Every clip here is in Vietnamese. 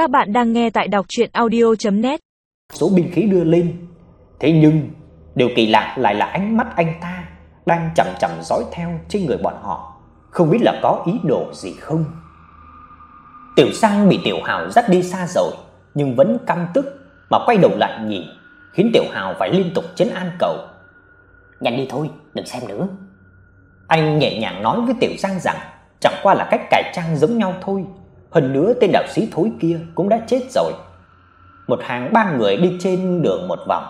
Các bạn đang nghe tại đọc audio net Số binh khí đưa lên, thế nhưng điều kỳ lạ lại là ánh mắt anh ta đang chằm chằm dõi theo trên người bọn họ, không biết là có ý đồ gì không. Tiểu Sang bị Tiểu Hào dắt đi xa rồi, nhưng vẫn căm tức mà quay đầu lại nhìn, khiến Tiểu Hào phải liên tục trấn an cậu. "Nhanh đi thôi, đừng xem nữa." Anh nhẹ nhàng nói với Tiểu sang rằng chẳng qua là cách cải trang giống nhau thôi, hơn nữa tên đạo sĩ thối kia cũng đã chết rồi. Một hàng ba người đi trên đường một vòng.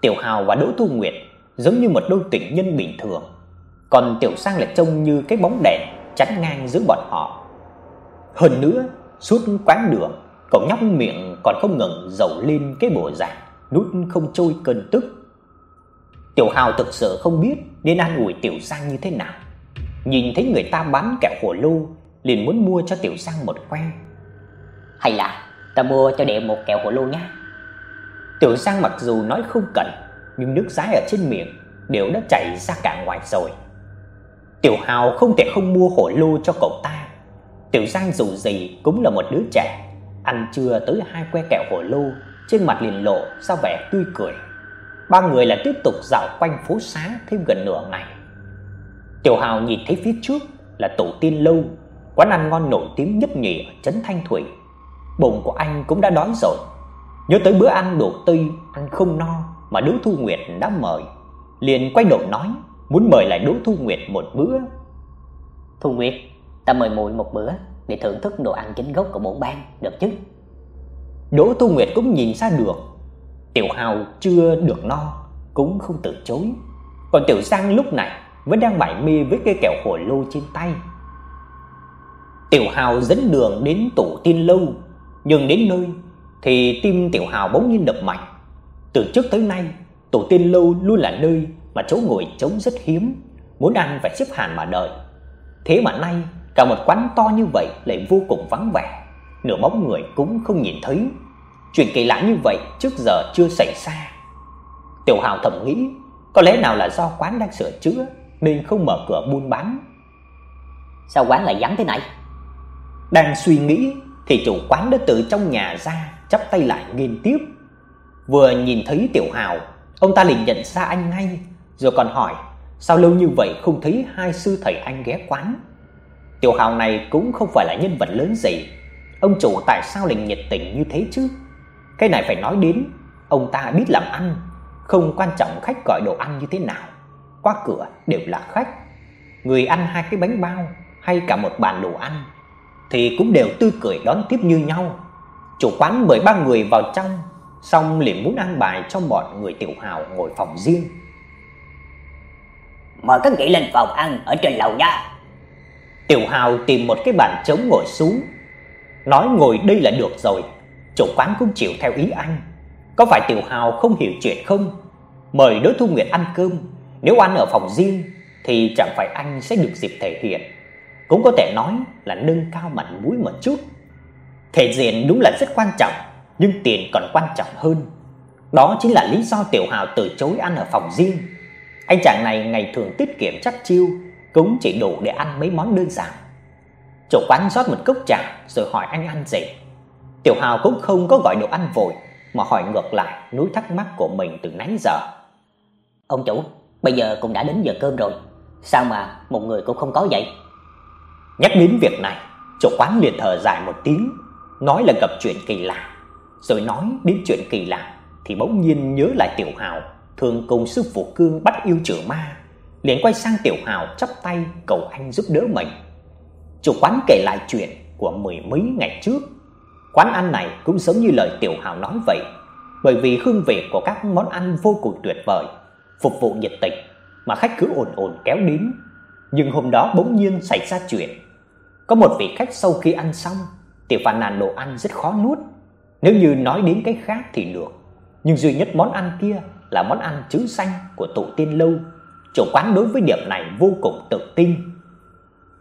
Tiểu Hào và Đỗ Thu Nguyệt giống như một đôi tình nhân bình thường, còn Tiểu Sang lại trông như cái bóng đèn chắn ngang giữa bọn họ. Hơn nữa, suốt quãng đường, cậu nhóc miệng còn không ngừng dầu lên cái bộ dạng nuốt không trôi cơn tức. Tiểu Hào thực sự không biết nên an ủi Tiểu Sang như thế nào. Nhìn thấy người ta bán kẹo hồ lô, liền muốn mua cho Tiểu Sang một que. Hay là ta mua cho đệ một kẹo hồ lô nhé. Tiểu Sang mặc dù nói không cần, nhưng nước dãi ở trên miệng đều đã chảy ra cả ngoài rồi. Tiểu Hào không thể không mua hồ lô cho cậu ta. Tiểu Giang dù gì cũng là một đứa trẻ, ăn chưa tới hai que kẹo hồ lô, trên mặt liền lộ ra vẻ tươi cười. Ba người lại tiếp tục dạo quanh phố xá thêm gần nửa ngày. Tiểu Hào nhìn thấy phía trước là Tổ Tiên lâu, quán ăn ngon nổi tiếng nhất nhì ở trấn Thanh Thủy. Bụng của anh cũng đã đói rồi. Nhớ tới bữa ăn đồ Tây ăn không no mà Đỗ Thu Nguyệt đã mời, liền quay đầu nói muốn mời lại Đỗ Thu Nguyệt một bữa. Thu Nguyệt, ta mời muội một bữa để thưởng thức đồ ăn chính gốc của bổn bang, được chứ? Đỗ Thu Nguyệt cũng nhìn ra được, Tiểu Hào chưa được no cũng không từ chối. Còn Tiểu Giang lúc này vẫn đang mải mê với cây kẹo hồ lô trên tay. Tiểu Hào dẫn đường đến tổ tiên lâu, nhưng đến nơi thì tim Tiểu Hào bỗng nhiên đập mạnh. Từ trước tới nay, tổ tiên lâu luôn là nơi mà chỗ ngồi trống rất hiếm, muốn ăn phải xếp hàng mà đợi. Thế mà nay, cả một quán to như vậy lại vô cùng vắng vẻ, nửa bóng người cũng không nhìn thấy. Chuyện kỳ lạ như vậy trước giờ chưa xảy ra. Tiểu Hào thầm nghĩ, có lẽ nào là do quán đang sửa chữa nên không mở cửa buôn bán. Sao quán lại vắng thế này? Đang suy nghĩ thì chủ quán đã từ trong nhà ra, chắp tay lại nghênh tiếp. Vừa nhìn thấy Tiểu Hào, ông ta liền nhận ra anh ngay, rồi còn hỏi: "Sao lâu như vậy không thấy hai sư thầy anh ghé quán?" Tiểu Hào này cũng không phải là nhân vật lớn gì, ông chủ tại sao lại nhiệt tình như thế chứ? Cái này phải nói đến, ông ta biết làm ăn, không quan trọng khách gọi đồ ăn như thế nào, qua cửa đều là khách. Người ăn hai cái bánh bao hay cả một bàn đồ ăn thì cũng đều tươi cười đón tiếp như nhau. Chủ quán mời ba người vào trong, xong liền muốn ăn bài cho bọn người tiểu hào ngồi phòng riêng. Mời các vị lên phòng ăn ở trên lầu nha. Tiểu Hào tìm một cái bàn trống ngồi xuống, nói ngồi đây là được rồi. Chủ quán cũng chịu theo ý anh. Có phải Tiểu Hào không hiểu chuyện không? Mời Đỗ Thu Nguyệt ăn cơm, nếu ăn ở phòng riêng thì chẳng phải anh sẽ được dịp thể hiện. Cũng có thể nói là nâng cao mặt mũi một chút. Thể diện đúng là rất quan trọng, nhưng tiền còn quan trọng hơn. Đó chính là lý do Tiểu Hào từ chối ăn ở phòng riêng. Anh chàng này ngày thường tiết kiệm chắc chiêu, cũng chỉ đủ để ăn mấy món đơn giản. Chủ quán rót một cốc trà rồi hỏi anh ăn gì. Tiểu Hào cũng không có gọi đồ ăn vội mà hỏi ngược lại nỗi thắc mắc của mình từ nãy giờ. Ông chủ, bây giờ cũng đã đến giờ cơm rồi, sao mà một người cũng không có vậy? Nhắc đến việc này, chủ quán liền thở dài một tiếng, nói là gặp chuyện kỳ lạ. Rồi nói đến chuyện kỳ lạ thì bỗng nhiên nhớ lại Tiểu Hào thường cùng sư phụ Cương bắt yêu trừ ma, liền quay sang Tiểu Hào chắp tay cầu anh giúp đỡ mình. Chủ quán kể lại chuyện của mười mấy ngày trước. Quán ăn này cũng giống như lời Tiểu Hào nói vậy, bởi vì hương vị của các món ăn vô cùng tuyệt vời, phục vụ nhiệt tình mà khách cứ ồn ồn kéo đến. Nhưng hôm đó bỗng nhiên xảy ra chuyện. Có một vị khách sau khi ăn xong, thì phàn nàn đồ ăn rất khó nuốt. Nếu như nói đến cái khác thì được, nhưng duy nhất món ăn kia là món ăn trứng xanh của tổ tiên lâu. Chủ quán đối với điểm này vô cùng tự tin.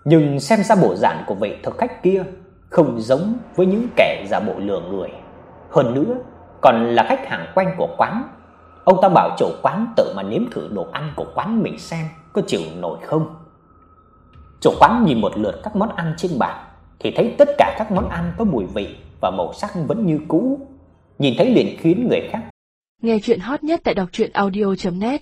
Nhưng xem ra bộ dạng của vị thực khách kia không giống với những kẻ giả bộ lừa người. Hơn nữa, còn là khách hàng quen của quán. Ông ta bảo chủ quán tự mà nếm thử đồ ăn của quán mình xem có chịu nổi không. Chủ quán nhìn một lượt các món ăn trên bàn thì thấy tất cả các món ăn có mùi vị và màu sắc vẫn như cũ, nhìn thấy liền khiến người khác Nghe chuyện hot nhất tại đọc truyện audio net.